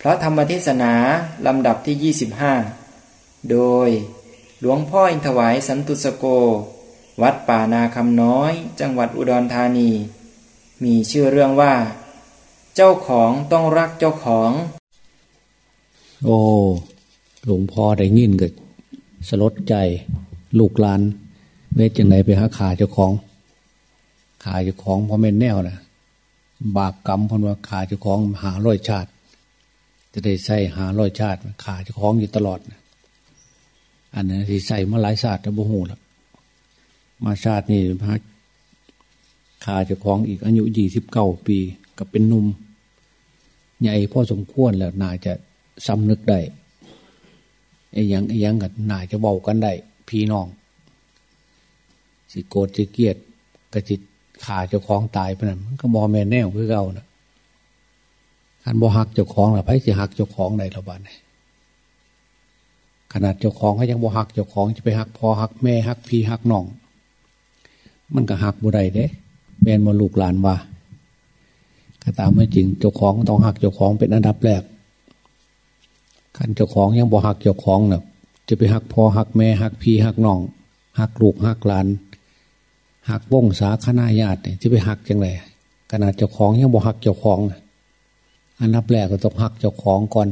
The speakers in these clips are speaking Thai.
พระธรรมเทศนาลำดับที่ 25 โดยหลวงพ่ออินทวายสันตุสโก วัดป่านาคำน้อย จังหวัดอุดรธานี มีชื่อเรื่องว่า เจ้าของต้องรักเจ้าของ โอ้หลวงพ่อได้ยินกิดสลดใจลูกหลานเวทจังไหนไปหาขาเจ้าของ ขาเจ้าของพอเม่นแนวนะบาปกรรมพนว่าขาเจ้าของหาร้อยชาติ จะได้ใส่หาร้อยชาติขาเจ้าของอยู่ตลอดนะอันนั้นที่ใส่มาหลายชาติแล้วโมโหแล้วมาชาตินี่พระขาเจ้าของอีกอายุยี่สิบเก้าปีก็เป็นนุ่มใหญ่พ่อสมควรแล้วน่าจะสำนึกได้ไอ้ยังไอ้ยังกันน่าจะเบากันได้พี่น้อง สิโกรธสิเกลียดกระจิตขาเจ้าของตายไปนั่นมันก็บอแม่แน่วคือเก่านะ คันบอหักเจ้าของล่ะไพ่สิหักเจ้าของในระบาดขนาดเจ้าของเขายังบอหักเจ้าของจะไปหักพอหักแม่หักพี่หักน้อง มันก็หักบุไรเด้แม่นมาลูกหลานว่าก็ตามไม่จริงเจ้าของต้องหักเจ้าของเป็นอันดับแรกขันเจ้าของยังบอหักเจ้าของเนะ่ะจะไปหักพอหักแม่หักพี่หักน้องหักลูกหักหลานหักวงสาคณาญาติเนี่ยจะไปหักจังไรขนาดเจ้าของยังบอหักเจ้าของนะ อันดับแรกก็ต้องหักเจ้าของก่อน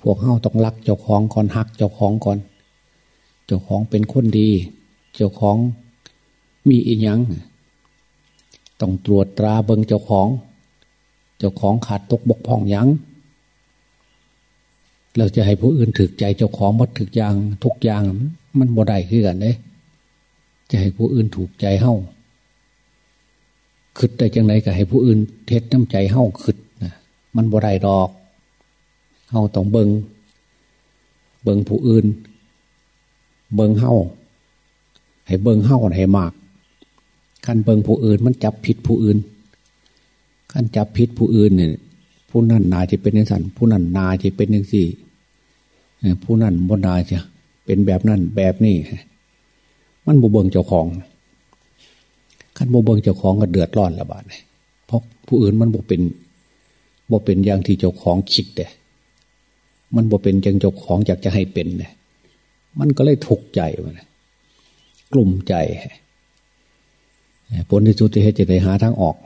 พวกเฮาต้องรักเจ้าของก่อนหักเจ้าของก่อน เจ้าของเป็นคนดี เจ้าของมีอีหยังต้องตรวจตราเบิงเจ้าของ เจ้าของขาดตกบกพร่องยังเราจะให้ผู้อื่นถึกใจเจ้าของมดถึกอย่างทุกอย่างมันบ่ได้คือกันเด้จะให้ผู้อื่นถูกใจเฮ้า ขึ้นได้จังไรก็ให้ผู้อื่น เทศน้ำใจเฮ้าขึ้นนะมันบ่ได้ดอกเฮ้าต้องเบิงเบิงผู้อื่น เบิงเฮ้าให้เบิงเฮ้าให้มากขั้นเบิงผู้อื่น มันจับผิดผู้อื่นขั้นจับผิดผู้อื่นเนี่ยผู้นั้นนาจะเป็นอย่างสันผู้นั้นนาจะเป็นอย่างสี่ผู้นั้นบนนาจะเป็นแบบนั้นแบบนี้มันบเบิงเจ้าของ ขั้นบเบิงเจ้าของก็เดือดร้อนละบาดเลยเพราะผู้อื่นมันบ่เป็นบ่เป็นอย่างที่เจ้าของคิดเด้มันบ่เป็นอย่างเจ้าของอยากจะให้เป็นเนี่ยมันก็เลยทุกข์ใจมันกลุ่มใจผลที่สุดที่ให้จะได้หาทางออก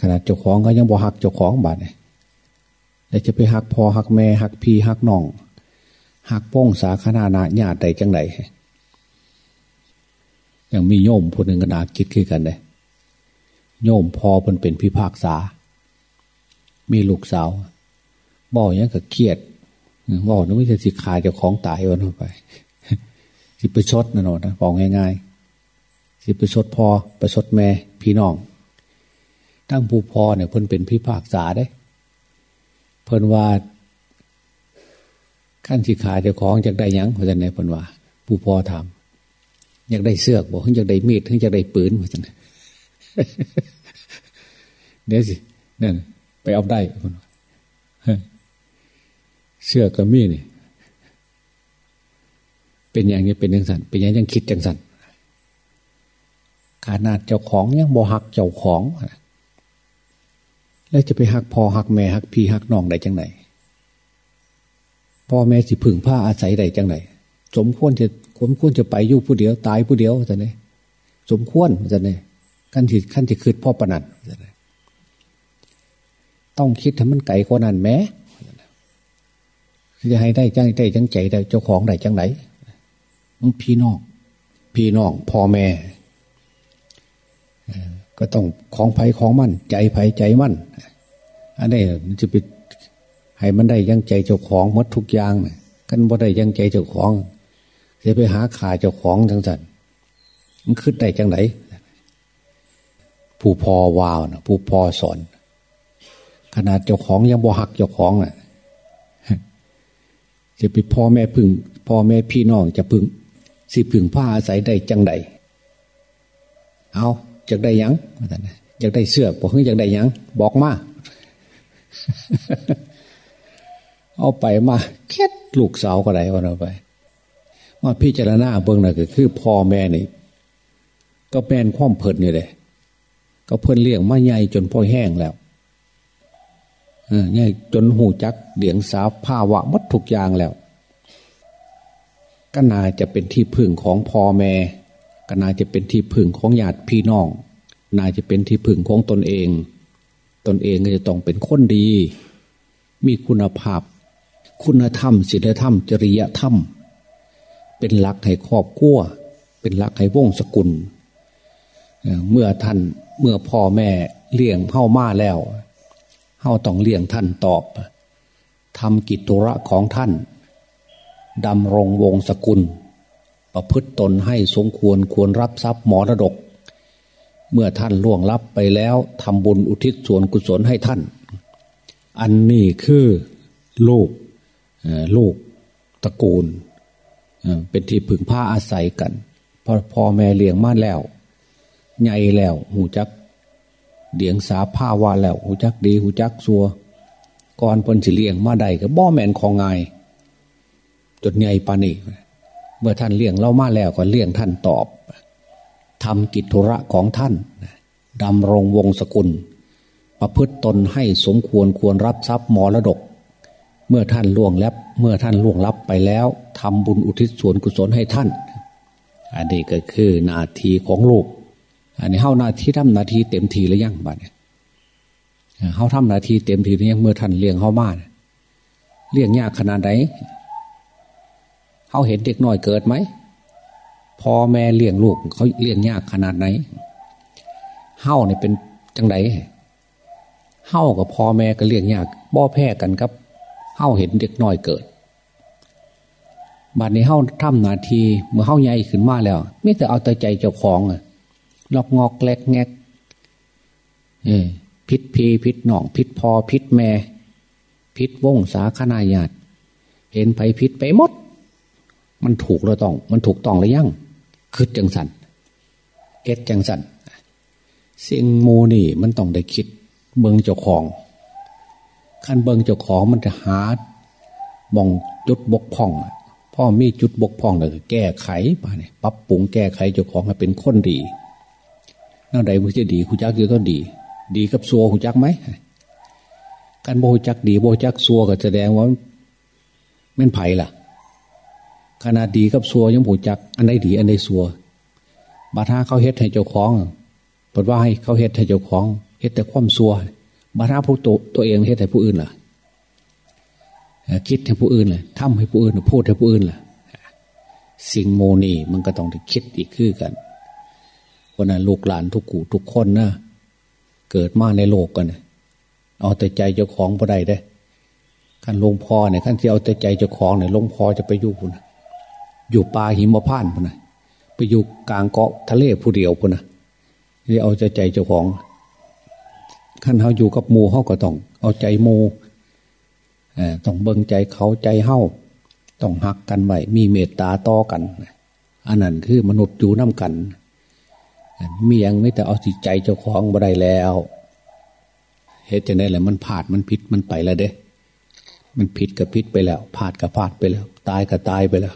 ขนาดเจ้าของก็ยังบ่หักเจ้าของบาดเนี่ยแล้วจะไปหักพอหักแม่หักพี่หักน้องหักป้องสาคนานาญาติใดจังได ยังมีโยมผู้หนึ่งก็นาคิดขึ้นกันเลยโยมพอเพิ่นเป็นพิพากษา มีลูกสาวบอกอย่างก็เครียดบอกนึกว่าจะสิขาเจ้าของตายวันไปสิไปชดนะนนะบอกง่ายๆสิไปชดพอไปชดแม่พี่น้องทั้งผู้พอเนี่ยเพิ่นเป็นพิพากษาได้เพิ่นว่าขั้นสิขาเจ้าของจากได้ยังเพราะฉะนั้นเพิ่นว่า ผู้พอถา อยากได้เสื้อบอกเพิ่งอยากได้มีดเพิ่งอยากได้ปืนเพราะฉะนั้นเดี๋ยวสินั่นไปเอาได้คนเสื้อกับมีดนี่เป็นอย่างนี้เป็นยังสันเป็นอย่างยังคิดจังสันขนาดเจ้าของยังบ่หักเจ้าของ แล้วจะไปหักพ่อหักแม่หักพี่หักน้องได้จังไหนพ่อแม่สิพึ่งผ้าอาศัยได้จังไหนสมควรจะ สมควรจะไปอยู่ผู้เดียวตายผู้เดียวจะเนี่ยสมควรจะเนี่ยขั้นที่ขั้นที่คืดพ่อประนันจะเนี่ยต้องคิดให้มันไก่กว่านั้นแม้จะให้ได้จังได้จังใจได้เจ้าของได้จังไหนพี่น้องพี่น้องพ่อแม่ก็ต้องของไผ่ของมั่น ใจไผ่ใจมั่นอันนี้มันจะไปให้มันได้ยังใจเจ้าของมดทุกอย่างกันบ่ได้ยังใจเจ้าของ จะไปหาขาเจ้าของจังสันมันขึ้นได้จังไหนผู้พอวาวนะผู้พอสอน ขนาดเจ้าของยังบ่หักเจ้าของอะจะไปพ่อแม่พึ่ง พ่อแม่พี่น้องจะพึ่ง สิพึ่งผ้าอาศัยได้จังไดเอาจากได้ยังอยากได้เสื้อบอกเฮ้ยอยากได้ยัง บอกมา เอาไปมาแค่ลูกสาวก็ได้วันเอาไป มาพิจารณาเบื้องหน้าก็คือพ่อแม่นี่ก็แม่นความเพลินอยู่เลยก็เพิ่นเลี้ยงมาใหญ่จนพ่อแห้งแล้วเออเนี่จนหูจักเดียงสาภาวะมัดทุกอย่างแล้ว ก็นาจะเป็นที่พึ่งของพ่อแม่ก็นาจะเป็นที่พึ่งของญาติพี่น้องนาจะเป็นที่พึ่งของตนเอง ตนเองก็จะต้องเป็นคนดี มีคุณภาพ คุณธรรมศีลธรรม จริยธรรม เป็นหลักให้ครอบครัวเป็นหลักให้วงศกุลเมื่อท่านเมื่อพ่อแม่เลี้ยงเข้ามาแล้วเฮาต้องเลี้ยงท่านตอบทำกิจธุระของท่านดำรงวงศกุล ประพฤติตนให้สมควรควรรับทรัพย์มรดก เมื่อท่านล่วงลับไปแล้วทำบุญอุทิศส่วนกุศลให้ท่าน อันนี้คือลูกลูกตระกูล เป็นที่พึ่งผ้าอาศัยกันพอพ่อแม่เลี้ยงมาแล้วใหญ่แล้วหูจักเดียงสาผ้าว่าแล้วหูจักดีหูจักซัวก่อนพนสิเลี้ยงมาได้ก็บ่แมนของไงจดใหญ่ปานี่เมื่อท่านเลี้ยงเรามาแล้วก็เลี้ยงท่านตอบทำกิจธุระของท่านดำรงวงศกุล ประพฤติตนให้สมควรควรรับทรัพย์มรดก เมื่อท่านล่วงแลับเมื่อท่านล่วงลับไปแล้วทำบุญอุทิศส่วนกุศลให้ท่าน อันนี้ก็คือนาทีของลูก อันนี้เฮานาทีทำนาทีเต็มทีหรือยังบ้านเนี่ยเฮาทำนาทีเต็มทีหรือยังเมื่อท่านเลี้ยงเฮามาเลี้ยงยากขนาดไหนเฮาเห็นเด็กน้อยเกิดไหมพ่อแม่เลี้ยงลูกเขาเลี้ยงยากขนาดไหนเฮาเนี่ยเป็นจังไดเฮากับพ่อแม่ก็เลี้ยงยากบ่อแพ้กันครับ เฮาเห็นเด็กน้อยเกิดบัดนี้เฮาทำนาทีเมื่อเฮาใหญ่ขึ้นมาแล้วไม่แต่เอาแต่ใจเจ้าของอะลอกงอกแกลกแงกเออพิษพีพิษหนองพิษพอพิษแม่พิษวงสาขนาญาตเห็นไปพิษไปหมด มันถูกเราต้อง มันถูกต้องหรือยังคืดจังสันเอ็ดจังสันสิ่งโมนี่มันต้องได้คิดเบิงเจ้าของ ขั้นเบิงเจ้าของมันจะหามองจุดบกพร่องพ่อมีจุดบกพร่องเลยแก้ไขไปเนี่ยปรับปรุงแก้ไขเจ้าของให้เป็นคนดีนั่นใดมันจะดีหูจักยู่ต้องดี ดีกับซัวหูจักไหมการโบจักดีโบจักซัวก็แสดงว่าแม่นไผ่ล่ะขนาดดีกับซัวยังหูจัก อันใดดีอันใดซัวบาทาเขาเฮ็ดให้เจ้าของปดว่าให้เขาเฮ็ดให้เจ้าของเฮ็ดแต่ความซัว บาทาผู้ตัวตัวเองเฮ็ดให้ผู้อื่นล่ะคิดให้ผู้อื่นเลยทำให้ผู้อื่นพูดให้ผู้อื่นล่ะสิ่งโมนีมันก็ต้องได้คิดอีกคือกันเพราะนั้นลูกหลานทุกกูทุกคนนะเกิดมาในโลกกันเอาแต่ใจเจ้าของบ่ได้ได้ขั้นลงพอเนี่ยขั้นที่เอาแต่ใจเจ้าของเนี่ยลงพอจะไปอยู่พุ่นอยู่ป่าหิมพานพุ่นนะไปอยู่กลางเกาะทะเลผู้เดียวพุ่นนะนี่เอาใจใจเจ้าของ ขั้นเขาอยู่กับมูเขาก็ต้อง เอาใจมูต้องเบิ่งใจเขาใจเฮ้าต้องหักกันไว้มีเมตตาต่อกันอันนั้นคือมนุษย์อยู่น้ากัน มียังไม่แต่เอาจิตใจเจ้าของบ่ได้แล้วเหตุจะได้แหละมันผาดมันผิดมันไปแล้วเด้ มันผิดกับผิดไปแล้วผาดกับผาดไปแล้ว ตายกับตายไปแล้ว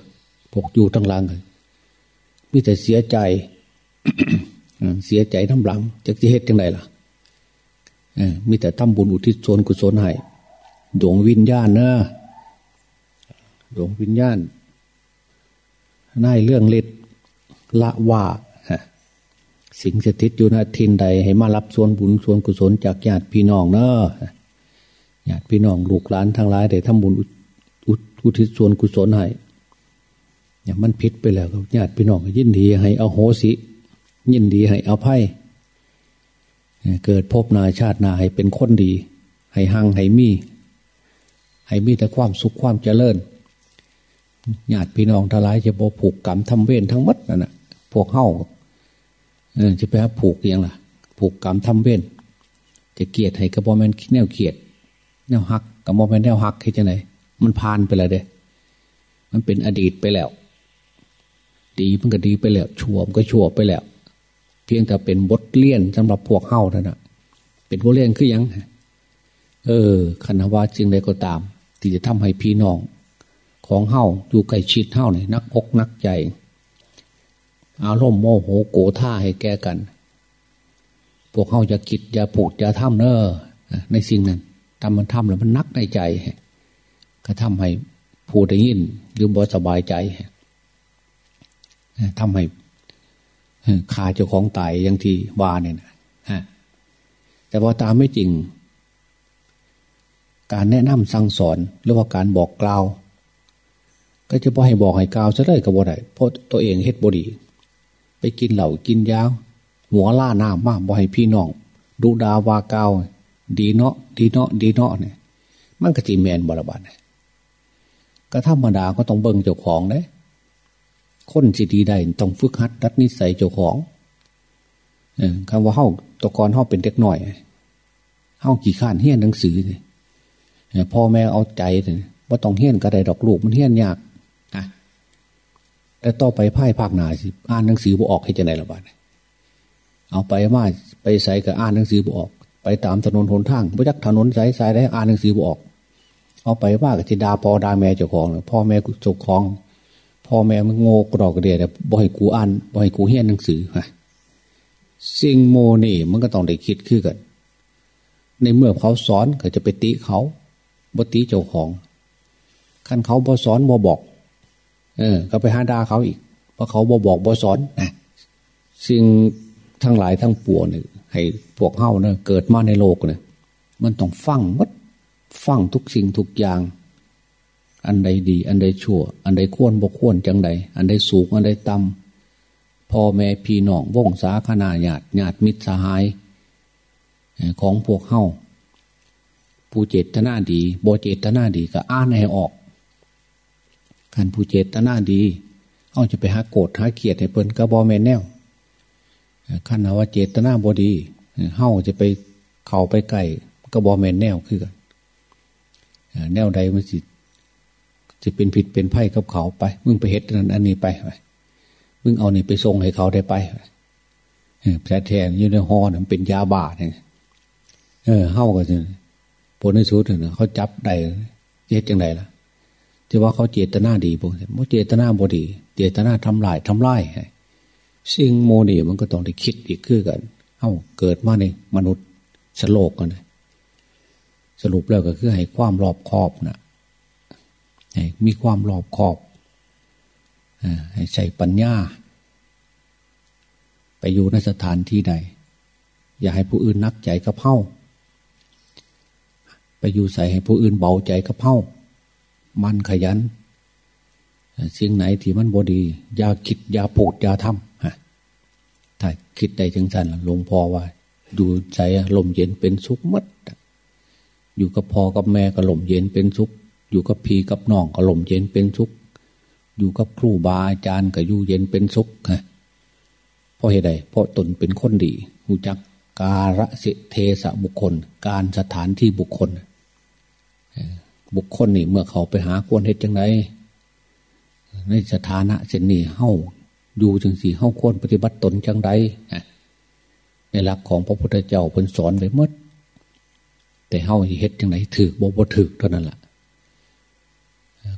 พวกอยู่ทั้งหลังมีแต่เสียใจเสียใจทั้งหลังจะจะเหตุยังไงล่ะ มีแต่ทำบุญอุทิศส่วนกุศลให้ดวงวิญญาณเนอะดวงวิญญาณนายเรื่องเล็ดละว่าสิ่งสถิตอยู่ณทินใด ให้มารับส่วนบุญส่วนกุศลจากญาติพี่น้องเนอะญาติพี่น้องลูกหลานทั้งหลายได้ทำบุญอุทิศส่วนกุศลให้อย่างมันผิดไปแล้วญาติพี่น้องยินดีให้เอาโหสิ ยินดีให้เอาไพ่ เกิดพบนาชาตินาให้เป็นคนดี ให้หังให้มี ให้มีแต่ความสุขความเจริญญาติพี่น้องทลายจะบผูกกรรมทำเวรทั้งมัดนั่นแหะพวกเข้าจะไปผูกยังล่ะ ผูกกรรมทำเว้นจะเกียดให้กระบอกแมนแนวเกียดแนวหักกระบอกแมนแนวหักให้จะไหนมันผ่านไปแล้วเด้มันเป็นอดีตไปแล้ว ดีมันก็ดีไปแล้วชั่วมันก็ชั่วไปแล้ว เพียงแต่เป็นบทเลี่ยนสำหรับพวกเฮ้าเท่านั้นเป็นบทเลี่ยนคือยัง เออคณะว่าจึงใดก็ตาม ที่จะทำให้พี่น้อง ของเฮ้าอยู่ใกล้ชิดเฮ้าเนี่ยนักอกนักใจอารมณ์โมโหโกท่าให้แก้กัน พวกเขาจะคิดอย่าผูกอย่าทำเนอในสิ่งนั้นทำมันทำแล้วมันนักในใจ ก็ทำให้ผู้ได้ยินหรือบ่สบายใจทำให้ ขาเจ้าของตายอย่างที่ว่าเนี่ยนะฮะแต่พอตามไม่จริง การแนะนำสั่งสอนหรือว่าการบอกกล่าว ก็จะพอให้บอกให้กล่าวซะเลยก็บ่ได้เพราะตัวเองเฮ็ดบดี ไปกินเหล่ากินยาวหัวล่าหน้ามากบ่ให้พี่น้องดูดาวากาวดีเนาะดีเนาะดีเนาะเนี่ยมันก็จีแมนบรบัดก็ธรรมดาก็ต้องเบิ่งเจ้าของเด้ คนสิดีได้ต้องฝึกหัดดัดนิสัยเจ้าของคำว่าเฮาตะกอนเฮาเป็นเด็กหน่อยเฮากี่ข้านเฮี้ยนหนังสือเลยพ่อแม่เอาใจเลยว่าต้องเฮี้ยนกระไดดอกลูกมันเฮี้ยนยากนะแต่ต่อไปพ่ายภาคหนาสิอ่านหนังสือบ่ออกให้จะไหนละบาดเอาไปมาไปใส่กับอ่านหนังสือบ่ออก ไปตามถนนหนทางพระจักถนนสายสายได้อ่านหนังสือบ่ออก เอาไปว่ากับจิดาพอดาแม่เจ้าของพ่อแม่เจ้าของ พ่อแม่มันโง่กรอกกระเดียดบ่ให้กูอ่านบ่ให้กูเฮียนหนังสือฮะสิ่งโมนี่มันก็ต้องได้คิดคือกัน ในเมื่อเขาสอนก็จะไปติเขาบ่ติเจ้าของขั้นเขาบ่สอนบ่บอก เออ ก็ไปหาดาเขาอีกเพราะเขาบ่บอกบ่สอนนะสิ่งทั้งหลายทั้งปวงเนี่ยให้พวกเฮาเนี่ยเกิดมาในโลกเนี่ยมันต้องฟังมัดฟังทุกสิ่งทุกอย่าง อันใดดี อันใดชั่ว อันใดควรบ่ควรจังใด อันใดสูงอันใดต่ำพ่อแม่พี่น้องวงสาคณาญาติญาติมิตรสหาย ของพวกเฮาผู้เจตนาดีบ่เจตนาดีก็อ่านให้ออกการผู้เจตนาดีเขาจะไปหาโกรธหาเกียรติให้เพิ่นก็บอแมนแนวขันว่าเจตนาบดีเฮาจะไปเข่าไปไก่ก็บอแมนแนวคือกันแนวใดมันสิ จะเป็นผิดเป็นไพ่กับเขาไป มึงไปเฮ็ดนั้นอันนี้ไปมึงเอานี่ไปส่งให้เขาได้ไปแผลแทนยู่ในหอเนี่ยเป็นยาบ้าเนี่ยเออเฮ้าก็จะผลในสุดเนี่ยเขาจับได้เจ็ดยังไงล่ะจะว่าเขาเจตนาดีบ่บ่เจตนาบดี เจตนาทำลายทำลายสิ่งโมนี่มันก็ต้องได้คิดอีกคือกัน เอ้าเกิดมาในมนุษย์สโลกกันสรุปแล้วก็คือให้ความรอบคอบนะ มีความรอบคอบให้ใช้ปัญญา ไปอยู่ในสถานที่ใด อย่าให้ผู้อื่นนักใจกระเพ้าไปอยู่ใส่ให้ผู้อื่นเบาใจกระเพ้ามันขยันสิ่งไหนที่มันบดีอย่าคิดอย่าพูดอย่าทำถ้าคิดได้จังสันหลวงพ่อว่าดูใจลมเย็นเป็นสุขมัดอยู่กับพ่อกับแม่ก็ลมเย็นเป็นสุข อยู่กับพี่กับน้องก็ลมเย็นเป็นสุข อยู่กับครูบาอาจารย์ก็อยู่เย็นเป็นสุขฮะเพราะเหตุใดเพราะตนเป็นคนดีหูจักการสิเทสะบุคคล การสถานที่บุคคล บุคคลนี่เมื่อเขาไปหาควรเหตุจังไรในสถานะเช่นนี้เฮ้าอยู่จังสี่เฮ้าควรปฏิบัติตนจังไรในหลักของพระพุทธเจ้าเพิ่นสอนไว้เมื่อแต่เฮ้าเหตุจังไรถือบ่บ่ถือเท่านั้นแหละ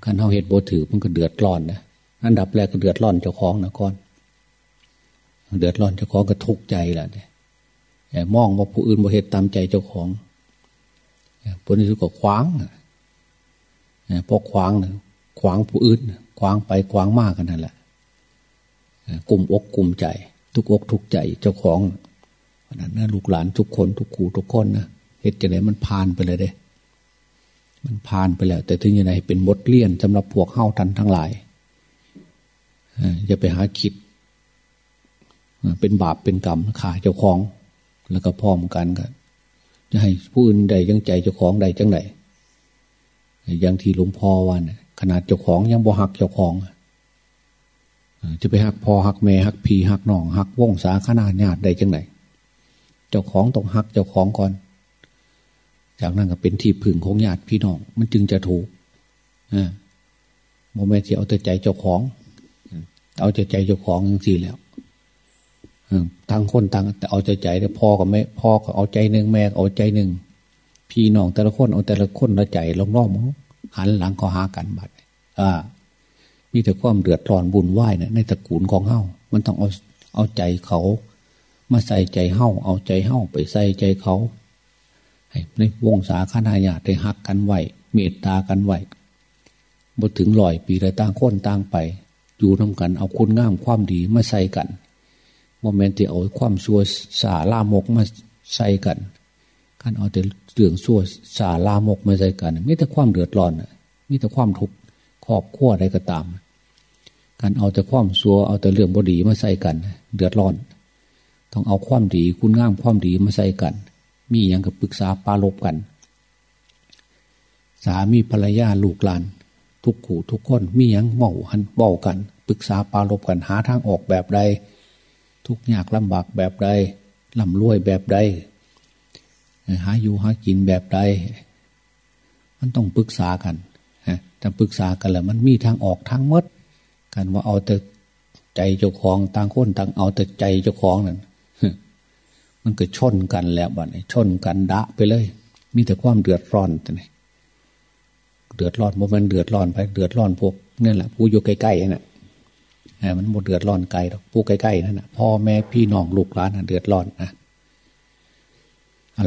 ขันเฮาเหตุโบถือมันก็เดือดร้อนนะอันดับแรกก็เดือดร้อนเจ้าของนะก่อน เดือดร้อนเจ้าของก็ทุกข์ใจแหละเนี่ยมองว่าผู้อื่นบ่เหตุตามใจเจ้าของผลที่สุดก็ขวางพอขวางเนี่ยขวางผู้อื่นขวางไปขวางมากกันนั่นแหละกลุ่มอกกลุ่มใจ ทุกอกทุกใจเจ้าของนั้นนะลูกหลานทุกคนทุกคู่ทุกคนนะเหตุจะไหนมันผ่านไปเลยเด้ มันผ่านไปแล้ว แต่ถึงยังไงเป็นบทเลียนสำหรับพวกเข้าทันทั้งหลายอย่าไปหาคิด เป็นบาปเป็นกรรมขาเจ้าของ แล้วก็พร้อมกันกันจะให้ผู้อื่นใดยังใจเจ้าของใดจังไหนอย่างที่หลวงพ่อวันขนาดเจ้าของยังบ่หักเจ้าของจะไปหักพอหักแม่หักพีหักน้องหักวงสาขนาดญาติใดจังไหนเจ้าของต้องหักเจ้าของก่อน จากนั้นก็เป็นที่พึ่งของญาติพี่น้อง มันจึงจะถูกโมเมนต์ที่เอาแต่ใจเจ้าของ เอาใจใจเจ้าของอย่างสี่แล้วทางคนต่างแต่เอาใจใจแต่พ่อกับแม่พ่อก็เอาใจหนึ่งแม่เอาใจหนึ่งพี่น้องแต่ละคนเอาแต่ละคนละใจล้อมรอบมหันหลังก็หากันบัดอ่ามีแต่ความเดือดร้อนบุญไหวเนี่ยในตระกูลของเฮ้ามันต้องเอาเอาใจเขา มาใส่ใจเฮ้าเอาใจเฮ้าไปใส่ใจเขา ในวงศาคาญาติได้หักกันไหวเมตตากันไหวบ่ถึงลอยปีเลยต่างคนต่างไป อยู่ทำกันเอาคุณงามความดีมาใส่กันโมเมนต์ที่เอาความชั่วสาลามกมาใส่กันการเอาแต่เรื่องชั่วสาลามกมาใส่กันไม่แต่ความเดือดร้อนมีแต่ความทุกข์ครอบครัวใดก็ตาม การเอาแต่ความชั่วเอาแต่เรื่องบดีมาใส่กัน เดือดร้อน ต้องเอาความดีคุณงามความดีมาใส่กัน มีอย่างกับปรึกษาปาลบกัน สามีภรรยาลูกหลาน ทุกขู่ทุกคนมีอย่างเมาหันเบากันปรึกษาปาลบกันหาทางออกแบบใด ทุกยากลำบากแบบใดลำรวยแบบใดหาอยู่หากินแบบใดมันต้องปรึกษากันถ้าปรึกษากันแล้วมันมีทางออกทางมดกันว่าเอาแต่ใจเจ้าของต่างคนต่างเอาแต่ใจเจ้าของนั่น มันก็ชนกันแล้วบัดนี้ชนกันดะไปเลย มีแต่ความเดือดร้อนแต่ไหนเดือดร้อนโมมันเดือดร้อนไปเดือดร้อนพวกนี่แหละผู้อยู่ใกล้ๆนั่นแหละมันหมดเดือดร้อนไกลหรอกผู้ใกล้ๆนั่นนะพ่อแม่พี่น้องลูกหลานเดือดร้อนนะ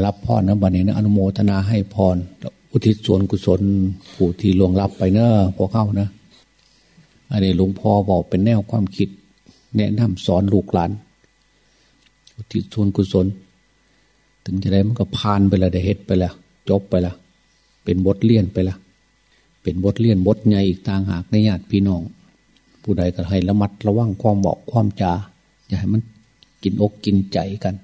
รับพรนะบัดนี้นะอนุโมทนาให้พรอุทิศส่วนกุศลผู้ที่ลวงรับไปเนอะพวกเข้านะอันนี้หลวงพ่อบอกเป็นแนวความคิด แนะนำสอนลูกหลาน อุทิศส่วนกุศล ถึงจะได้มันก็ผ่านไปละได้เห็ดไปละจบไปละเป็นบทเลี่ยนไปละเป็นบทเลี่ยนบทใหญ่อีกต่างหากในญาติพี่น้อง ผู้ใดก็ให้ระมัดระวังความบอกความจาอย่าให้มันกินอกกินใจกัน